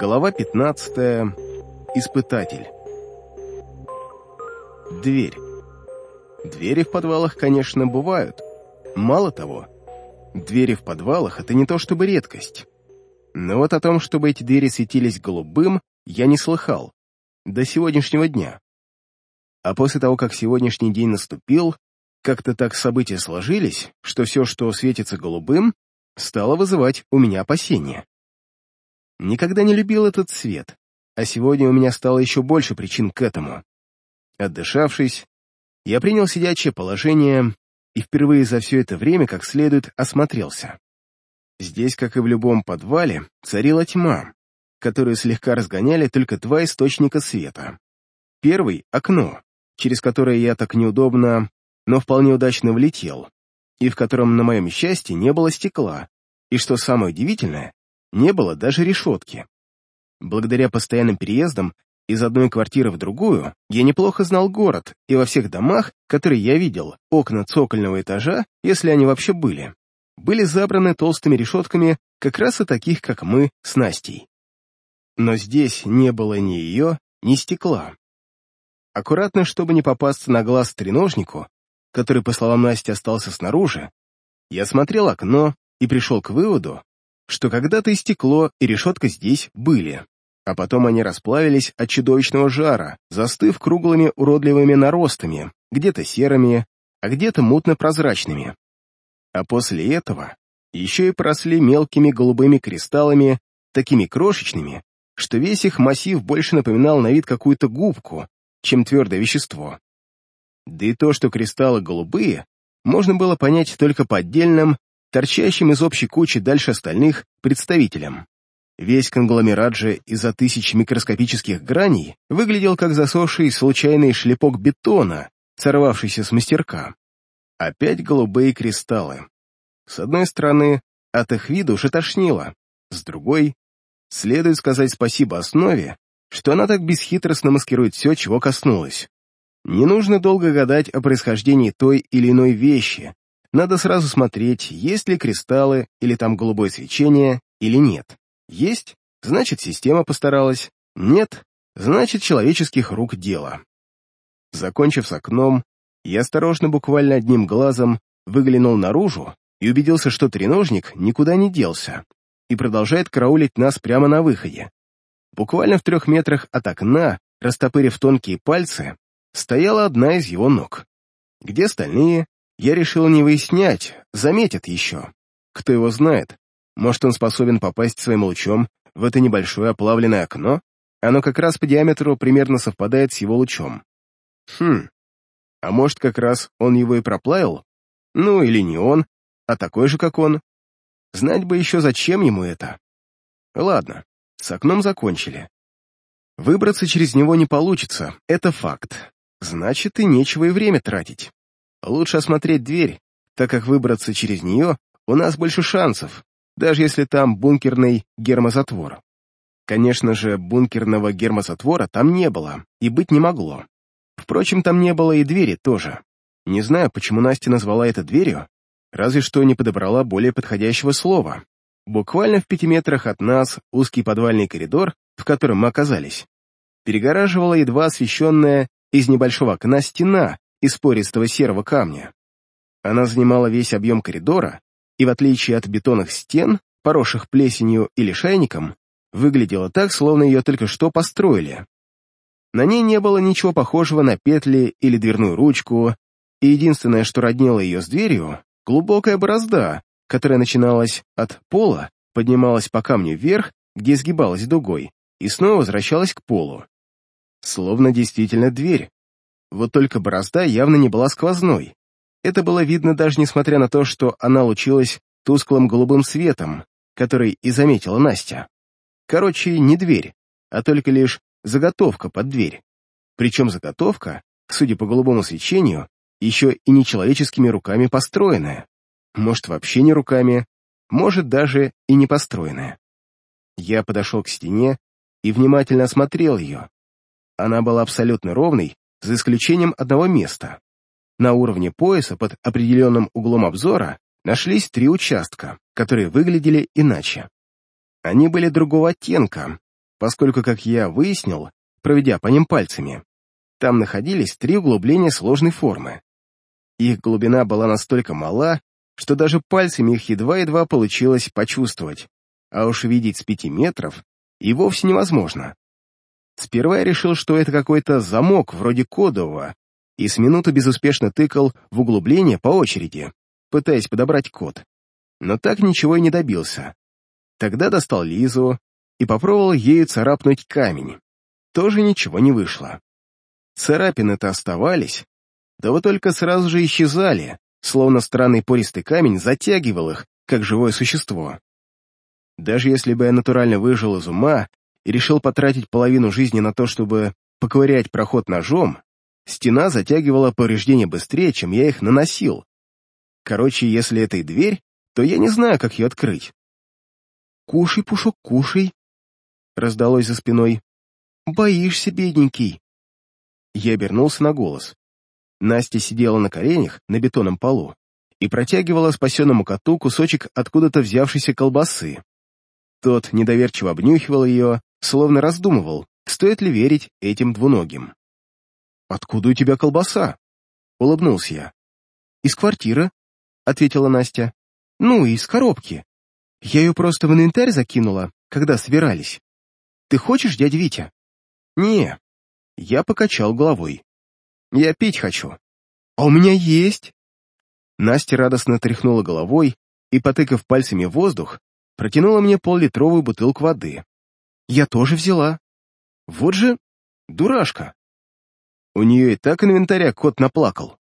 Глава 15. Испытатель. Дверь. Двери в подвалах, конечно, бывают. Мало того, двери в подвалах — это не то чтобы редкость. Но вот о том, чтобы эти двери светились голубым, я не слыхал. До сегодняшнего дня. А после того, как сегодняшний день наступил, как-то так события сложились, что все, что светится голубым, стало вызывать у меня опасения. Никогда не любил этот цвет, а сегодня у меня стало еще больше причин к этому. Отдышавшись, я принял сидячее положение и впервые за все это время как следует осмотрелся. Здесь, как и в любом подвале, царила тьма, которую слегка разгоняли только два источника света. Первый — окно, через которое я так неудобно, но вполне удачно влетел, и в котором, на моем счастье, не было стекла, и, что самое удивительное, не было даже решетки. Благодаря постоянным переездам из одной квартиры в другую я неплохо знал город, и во всех домах, которые я видел, окна цокольного этажа, если они вообще были, были забраны толстыми решетками как раз и таких, как мы с Настей. Но здесь не было ни ее, ни стекла. Аккуратно, чтобы не попасться на глаз треножнику, который, по словам Насти, остался снаружи, я смотрел окно и пришел к выводу, что когда-то и стекло, и решетка здесь были, а потом они расплавились от чудовищного жара, застыв круглыми уродливыми наростами, где-то серыми, а где-то мутно-прозрачными. А после этого еще и поросли мелкими голубыми кристаллами, такими крошечными, что весь их массив больше напоминал на вид какую-то губку, чем твердое вещество. Да и то, что кристаллы голубые, можно было понять только по отдельным, торчащим из общей кучи дальше остальных представителям. Весь конгломерат же из-за тысяч микроскопических граней выглядел как засохший случайный шлепок бетона, сорвавшийся с мастерка. Опять голубые кристаллы. С одной стороны, от их вида уже тошнило, с другой, следует сказать спасибо основе, что она так бесхитростно маскирует все, чего коснулась. Не нужно долго гадать о происхождении той или иной вещи, надо сразу смотреть, есть ли кристаллы или там голубое свечение или нет. Есть, значит, система постаралась. Нет, значит, человеческих рук дело. Закончив с окном, я осторожно, буквально одним глазом, выглянул наружу и убедился, что треножник никуда не делся и продолжает караулить нас прямо на выходе. Буквально в трех метрах от окна, растопырив тонкие пальцы, стояла одна из его ног. Где остальные, я решил не выяснять, заметят еще. Кто его знает, может, он способен попасть своим лучом в это небольшое оплавленное окно? Оно как раз по диаметру примерно совпадает с его лучом. Хм, а может, как раз он его и проплавил? Ну, или не он, а такой же, как он. Знать бы еще, зачем ему это. Ладно, с окном закончили. Выбраться через него не получится, это факт. Значит, и нечего и время тратить. Лучше осмотреть дверь, так как выбраться через нее у нас больше шансов, даже если там бункерный гермозатвор. Конечно же, бункерного гермозатвора там не было и быть не могло. Впрочем, там не было и двери тоже. Не знаю, почему Настя назвала это дверью, разве что не подобрала более подходящего слова. Буквально в пяти метрах от нас узкий подвальный коридор, в котором мы оказались, перегораживала едва освещенная из небольшого окна стена из пористого серого камня. Она занимала весь объем коридора и, в отличие от бетонных стен, поросших плесенью или шайником, выглядела так, словно ее только что построили. На ней не было ничего похожего на петли или дверную ручку, и единственное, что роднило ее с дверью, глубокая борозда, которая начиналась от пола, поднималась по камню вверх, где сгибалась дугой, и снова возвращалась к полу. Словно действительно дверь, вот только борозда явно не была сквозной. Это было видно даже несмотря на то, что она лучилась тусклым голубым светом, который и заметила Настя. Короче, не дверь, а только лишь заготовка под дверь. Причем заготовка, судя по голубому свечению, еще и нечеловеческими руками построенная. Может, вообще не руками, может, даже и не построенная. Я подошел к стене и внимательно осмотрел ее. Она была абсолютно ровной за исключением одного места. На уровне пояса под определенным углом обзора нашлись три участка, которые выглядели иначе. Они были другого оттенка, поскольку, как я выяснил, проведя по ним пальцами, там находились три углубления сложной формы. Их глубина была настолько мала, что даже пальцами их едва-едва получилось почувствовать, а уж видеть с пяти метров и вовсе невозможно. Сперва я решил, что это какой-то замок вроде кодового, и с минуту безуспешно тыкал в углубление по очереди, пытаясь подобрать код. Но так ничего и не добился. Тогда достал Лизу и попробовал ею царапнуть камень. Тоже ничего не вышло. Царапины-то оставались, да вот только сразу же исчезали, словно странный пористый камень затягивал их, как живое существо. Даже если бы я натурально выжил из ума и решил потратить половину жизни на то, чтобы поковырять проход ножом, стена затягивала повреждения быстрее, чем я их наносил. Короче, если это и дверь, то я не знаю, как ее открыть. «Кушай, Пушок, кушай!» — раздалось за спиной. «Боишься, бедненький!» Я обернулся на голос. Настя сидела на коленях на бетонном полу и протягивала спасенному коту кусочек откуда-то взявшейся колбасы. Тот недоверчиво обнюхивал ее, словно раздумывал, стоит ли верить этим двуногим. «Откуда у тебя колбаса?» — улыбнулся я. «Из квартиры», — ответила Настя. «Ну, из коробки. Я ее просто в инвентарь закинула, когда собирались. Ты хочешь, дядя Витя?» «Не». Я покачал головой. «Я пить хочу». «А у меня есть». Настя радостно тряхнула головой и, потыкав пальцами воздух, протянула мне поллитровую бутылку воды. Я тоже взяла. Вот же дурашка. У нее и так инвентаря кот наплакал.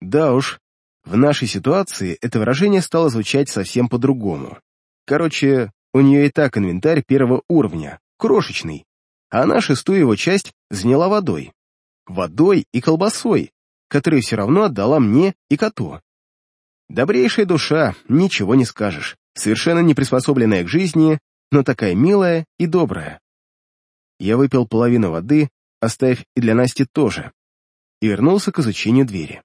Да уж, в нашей ситуации это выражение стало звучать совсем по-другому. Короче, у нее и так инвентарь первого уровня, крошечный, а она шестую его часть заняла водой. Водой и колбасой, которую все равно отдала мне и коту. Добрейшая душа, ничего не скажешь совершенно не приспособленная к жизни, но такая милая и добрая. Я выпил половину воды, оставив и для Насти тоже, и вернулся к изучению двери.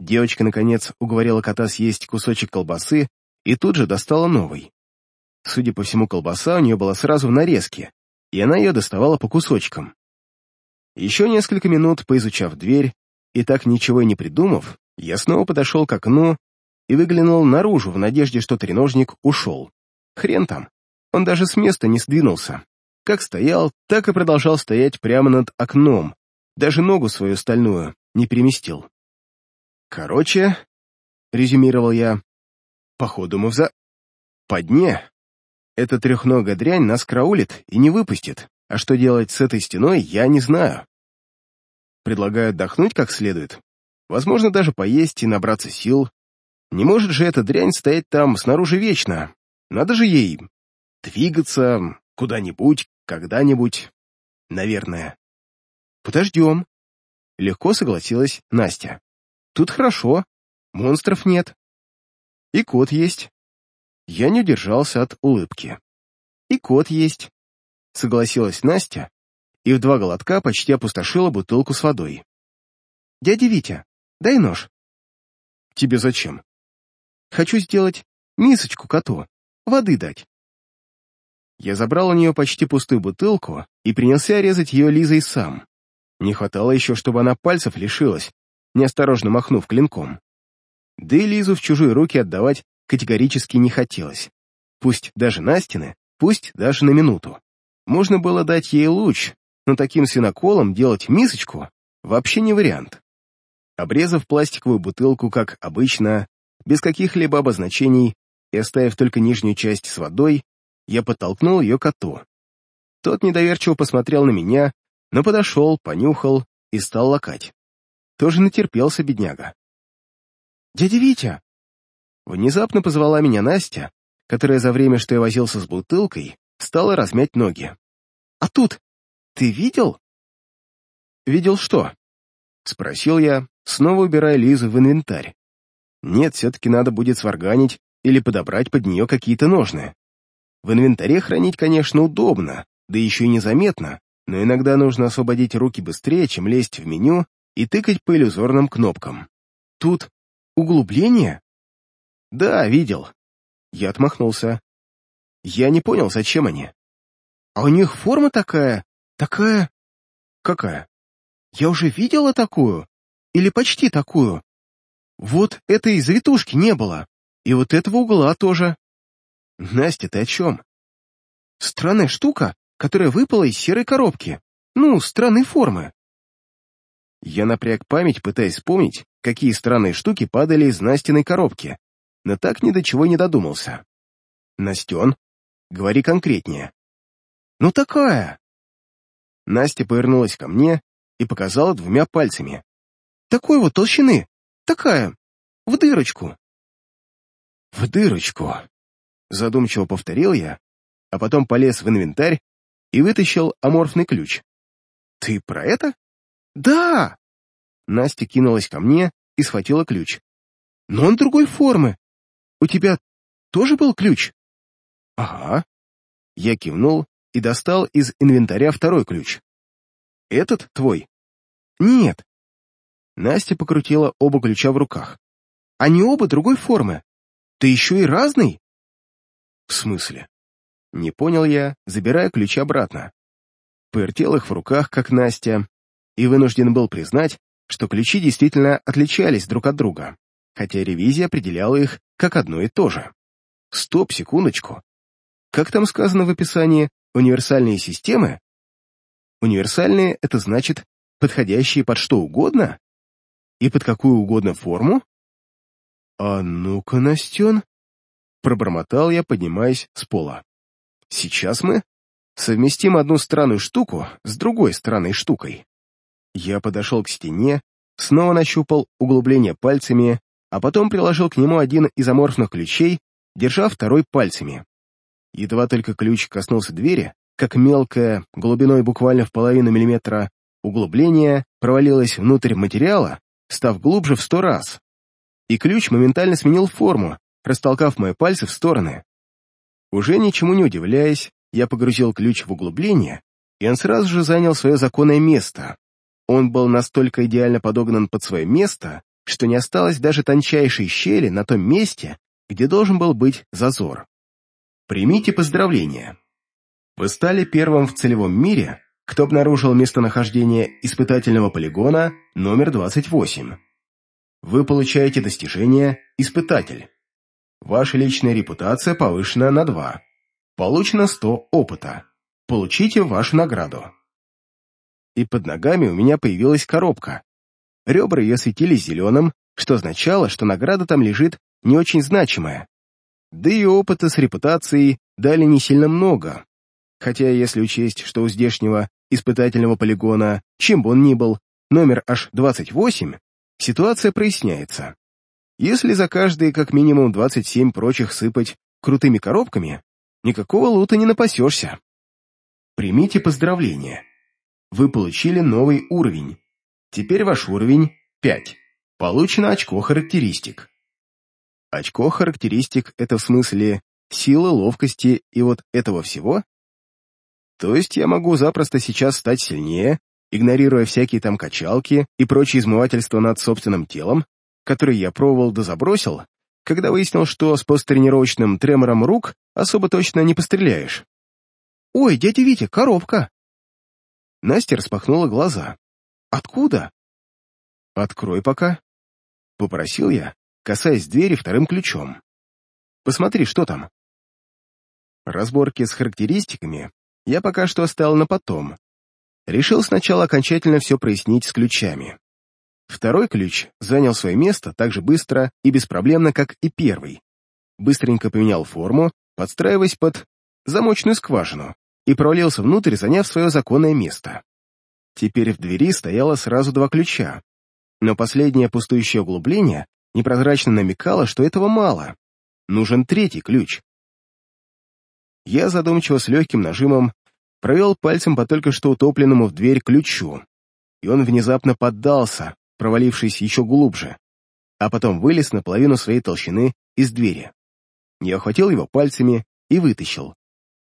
Девочка, наконец, уговорила кота съесть кусочек колбасы и тут же достала новый. Судя по всему, колбаса у нее была сразу в нарезке, и она ее доставала по кусочкам. Еще несколько минут, поизучав дверь, и так ничего и не придумав, я снова подошел к окну и выглянул наружу в надежде, что треножник ушел. Хрен там. Он даже с места не сдвинулся. Как стоял, так и продолжал стоять прямо над окном, даже ногу свою стальную не переместил. «Короче», — резюмировал я, — «походу мы в за... по дне. Эта трехногая дрянь нас краулит и не выпустит, а что делать с этой стеной, я не знаю. Предлагаю отдохнуть как следует, возможно, даже поесть и набраться сил, не может же эта дрянь стоять там снаружи вечно. Надо же ей двигаться куда-нибудь, когда-нибудь, наверное. Подождем. Легко согласилась Настя. Тут хорошо, монстров нет. И кот есть. Я не удержался от улыбки. И кот есть. Согласилась Настя и в два глотка почти опустошила бутылку с водой. «Дядя Витя, дай нож». «Тебе зачем?» Хочу сделать мисочку коту, воды дать. Я забрал у нее почти пустую бутылку и принялся резать ее Лизой сам. Не хватало еще, чтобы она пальцев лишилась, неосторожно махнув клинком. Да и Лизу в чужие руки отдавать категорически не хотелось. Пусть даже Настины, пусть даже на минуту. Можно было дать ей луч, но таким свиноколом делать мисочку вообще не вариант. Обрезав пластиковую бутылку, как обычно, без каких-либо обозначений и оставив только нижнюю часть с водой, я подтолкнул ее коту. Тот недоверчиво посмотрел на меня, но подошел, понюхал и стал лакать. Тоже натерпелся бедняга. «Дядя Витя!» Внезапно позвала меня Настя, которая за время, что я возился с бутылкой, стала размять ноги. «А тут ты видел?» «Видел что?» — спросил я, снова убирая Лизу в инвентарь. Нет, все-таки надо будет сварганить или подобрать под нее какие-то ножны. В инвентаре хранить, конечно, удобно, да еще и незаметно, но иногда нужно освободить руки быстрее, чем лезть в меню и тыкать по иллюзорным кнопкам. Тут углубление? Да, видел. Я отмахнулся. Я не понял, зачем они. А у них форма такая, такая... Какая? Я уже видела такую. Или почти такую. Вот этой завитушки не было. И вот этого угла тоже. Настя, ты о чем? Странная штука, которая выпала из серой коробки. Ну, странной формы. Я напряг память, пытаясь вспомнить, какие странные штуки падали из Настиной коробки, но так ни до чего не додумался. Настен, говори конкретнее. Ну такая. Настя повернулась ко мне и показала двумя пальцами. Такой вот толщины, такая, в дырочку. В дырочку, задумчиво повторил я, а потом полез в инвентарь и вытащил аморфный ключ. Ты про это? Да! Настя кинулась ко мне и схватила ключ. Но он другой формы. У тебя тоже был ключ? Ага. Я кивнул и достал из инвентаря второй ключ. Этот твой? Нет. Настя покрутила оба ключа в руках. Они оба другой формы. Ты еще и разный? В смысле? Не понял я, забирая ключи обратно. Повертел их в руках, как Настя, и вынужден был признать, что ключи действительно отличались друг от друга, хотя ревизия определяла их как одно и то же. Стоп, секундочку. Как там сказано в описании, универсальные системы? Универсальные — это значит, подходящие под что угодно? И под какую угодно форму? А ну-ка, Настен, пробормотал я, поднимаясь с пола. Сейчас мы совместим одну странную штуку с другой странной штукой. Я подошел к стене, снова нащупал углубление пальцами, а потом приложил к нему один из аморфных ключей, держа второй пальцами. Едва только ключ коснулся двери, как мелкое, глубиной буквально в половину миллиметра, углубление провалилось внутрь материала, став глубже в сто раз. И ключ моментально сменил форму, растолкав мои пальцы в стороны. Уже ничему не удивляясь, я погрузил ключ в углубление, и он сразу же занял свое законное место. Он был настолько идеально подогнан под свое место, что не осталось даже тончайшей щели на том месте, где должен был быть зазор. Примите поздравления. Вы стали первым в целевом мире, кто обнаружил местонахождение испытательного полигона номер 28. Вы получаете достижение «Испытатель». Ваша личная репутация повышена на 2. Получено 100 опыта. Получите вашу награду и под ногами у меня появилась коробка. Ребра ее светились зеленым, что означало, что награда там лежит не очень значимая. Да и опыта с репутацией дали не сильно много. Хотя, если учесть, что у здешнего испытательного полигона, чем бы он ни был, номер аж 28, ситуация проясняется. Если за каждые как минимум 27 прочих сыпать крутыми коробками, никакого лута не напасешься. Примите поздравления. Вы получили новый уровень. Теперь ваш уровень 5. Получено очко характеристик. Очко характеристик — это в смысле силы, ловкости и вот этого всего? То есть я могу запросто сейчас стать сильнее, игнорируя всякие там качалки и прочие измывательства над собственным телом, которые я пробовал да забросил, когда выяснил, что с посттренировочным тремором рук особо точно не постреляешь. «Ой, дядя Витя, коробка!» Настя распахнула глаза. «Откуда?» «Открой пока», — попросил я, касаясь двери вторым ключом. «Посмотри, что там». Разборки с характеристиками я пока что оставил на потом. Решил сначала окончательно все прояснить с ключами. Второй ключ занял свое место так же быстро и беспроблемно, как и первый. Быстренько поменял форму, подстраиваясь под замочную скважину и провалился внутрь, заняв свое законное место. Теперь в двери стояло сразу два ключа, но последнее пустующее углубление непрозрачно намекало, что этого мало. Нужен третий ключ. Я задумчиво с легким нажимом провел пальцем по только что утопленному в дверь ключу, и он внезапно поддался, провалившись еще глубже, а потом вылез на половину своей толщины из двери. Я охватил его пальцами и вытащил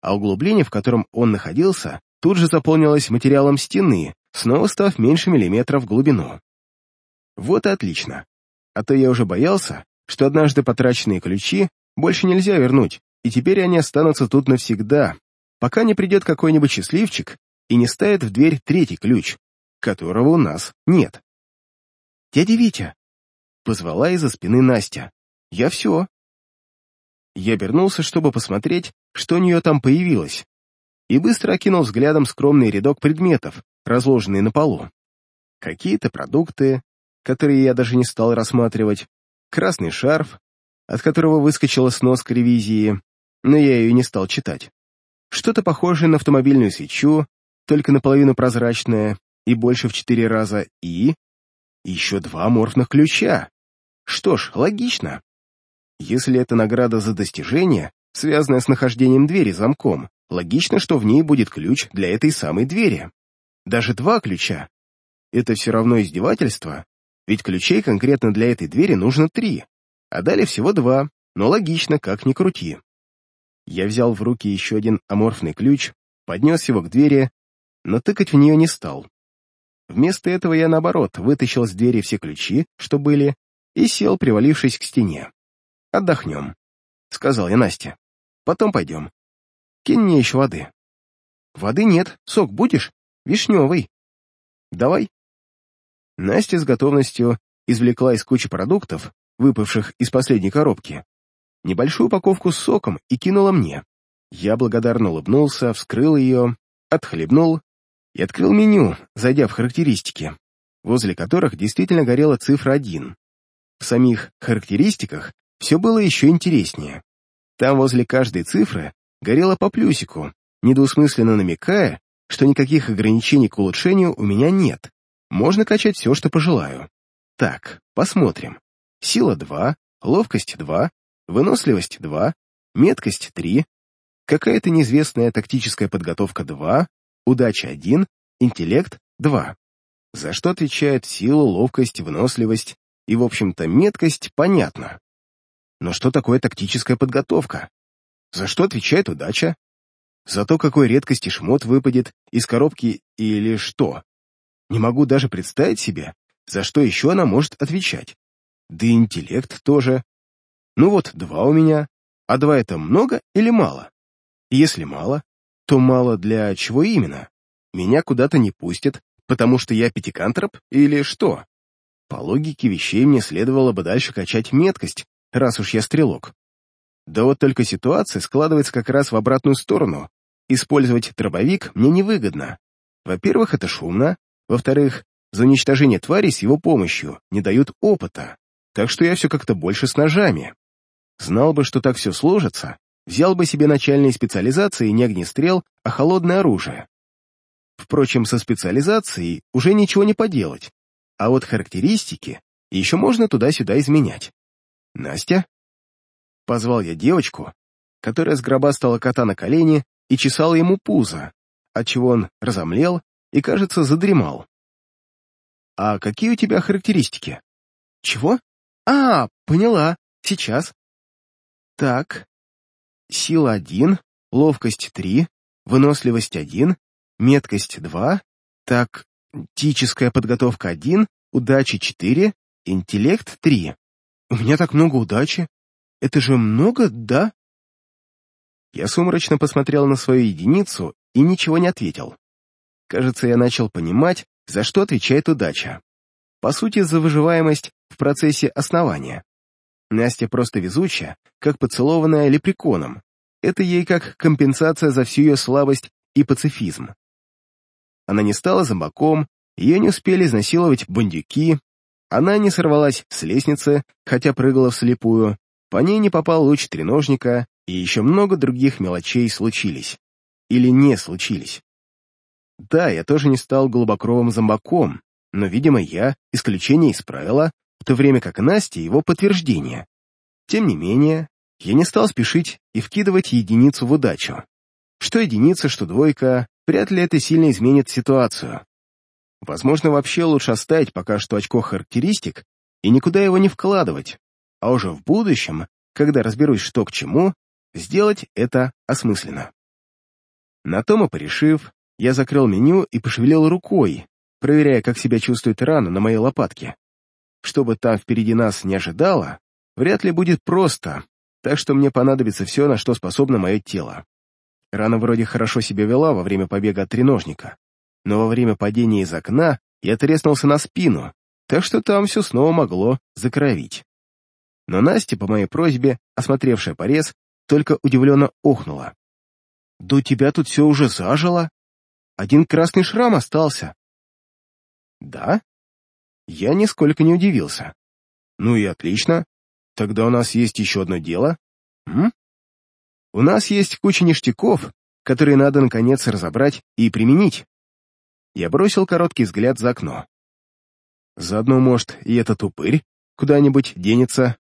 а углубление, в котором он находился, тут же заполнилось материалом стены, снова став меньше миллиметра в глубину. Вот и отлично. А то я уже боялся, что однажды потраченные ключи больше нельзя вернуть, и теперь они останутся тут навсегда, пока не придет какой-нибудь счастливчик и не ставит в дверь третий ключ, которого у нас нет. «Дядя Витя!» — позвала из-за спины Настя. «Я все». Я обернулся, чтобы посмотреть, что у нее там появилось, и быстро окинул взглядом скромный рядок предметов, разложенные на полу. Какие-то продукты, которые я даже не стал рассматривать, красный шарф, от которого выскочила сноска ревизии, но я ее не стал читать. Что-то похожее на автомобильную свечу, только наполовину прозрачное и больше в четыре раза, и... еще два морфных ключа. Что ж, логично. Если это награда за достижение, связанное с нахождением двери замком, логично, что в ней будет ключ для этой самой двери. Даже два ключа. Это все равно издевательство, ведь ключей конкретно для этой двери нужно три, а дали всего два, но логично, как ни крути. Я взял в руки еще один аморфный ключ, поднес его к двери, но тыкать в нее не стал. Вместо этого я, наоборот, вытащил с двери все ключи, что были, и сел, привалившись к стене. «Отдохнем», — сказал я Насте. «Потом пойдем. Кинь мне еще воды». «Воды нет. Сок будешь? Вишневый». «Давай». Настя с готовностью извлекла из кучи продуктов, выпавших из последней коробки, небольшую упаковку с соком и кинула мне. Я благодарно улыбнулся, вскрыл ее, отхлебнул и открыл меню, зайдя в характеристики, возле которых действительно горела цифра 1. В самих характеристиках все было еще интереснее. Там возле каждой цифры горело по плюсику, недвусмысленно намекая, что никаких ограничений к улучшению у меня нет. Можно качать все, что пожелаю. Так, посмотрим. Сила 2, ловкость 2, выносливость 2, меткость 3, какая-то неизвестная тактическая подготовка 2, удача 1, интеллект 2. За что отвечает сила, ловкость, выносливость и, в общем-то, меткость, понятно. Но что такое тактическая подготовка? За что отвечает удача? За то, какой редкости шмот выпадет из коробки или что? Не могу даже представить себе, за что еще она может отвечать. Да и интеллект тоже. Ну вот, два у меня. А два это много или мало? Если мало, то мало для чего именно? Меня куда-то не пустят, потому что я пятикантроп или что? По логике вещей мне следовало бы дальше качать меткость, раз уж я стрелок. Да вот только ситуация складывается как раз в обратную сторону. Использовать дробовик мне невыгодно. Во-первых, это шумно. Во-вторых, за уничтожение тварей с его помощью не дают опыта так что я все как-то больше с ножами. Знал бы, что так все сложится, взял бы себе начальные специализации не огнестрел, а холодное оружие. Впрочем, со специализацией уже ничего не поделать, а вот характеристики еще можно туда-сюда изменять. «Настя?» Позвал я девочку, которая сгробастала кота на колени и чесала ему пузо, отчего он разомлел и, кажется, задремал. «А какие у тебя характеристики?» «Чего?» А, поняла. Сейчас. Так. Сила один, ловкость три, выносливость один, меткость два. Так, тическая подготовка один, удачи четыре, интеллект три. У меня так много удачи. Это же много, да? Я сумрачно посмотрел на свою единицу и ничего не ответил. Кажется, я начал понимать, за что отвечает удача. По сути, за выживаемость в процессе основания. Настя просто везучая, как поцелованная лепреконом. Это ей как компенсация за всю ее слабость и пацифизм. Она не стала зомбаком, ее не успели изнасиловать бандюки, она не сорвалась с лестницы, хотя прыгала вслепую, по ней не попал луч треножника, и еще много других мелочей случились. Или не случились. Да, я тоже не стал глубокровым зомбаком, но, видимо, я исключение из правила, в то время как Настя его подтверждение. Тем не менее, я не стал спешить и вкидывать единицу в удачу. Что единица, что двойка, вряд ли это сильно изменит ситуацию. Возможно, вообще лучше оставить пока что очко характеристик и никуда его не вкладывать, а уже в будущем, когда разберусь, что к чему, сделать это осмысленно. На том и порешив, я закрыл меню и пошевелил рукой, проверяя, как себя чувствует рана на моей лопатке. Чтобы там впереди нас не ожидало, вряд ли будет просто, так что мне понадобится все, на что способно мое тело. Рана вроде хорошо себя вела во время побега от треножника, но во время падения из окна я треснулся на спину, так что там все снова могло закровить. Но Настя, по моей просьбе, осмотревшая порез, только удивленно охнула. «Да у тебя тут все уже зажило. Один красный шрам остался». «Да?» Я нисколько не удивился. «Ну и отлично. Тогда у нас есть еще одно дело. М? У нас есть куча ништяков, которые надо, наконец, разобрать и применить». Я бросил короткий взгляд за окно. Заодно, может, и этот упырь куда-нибудь денется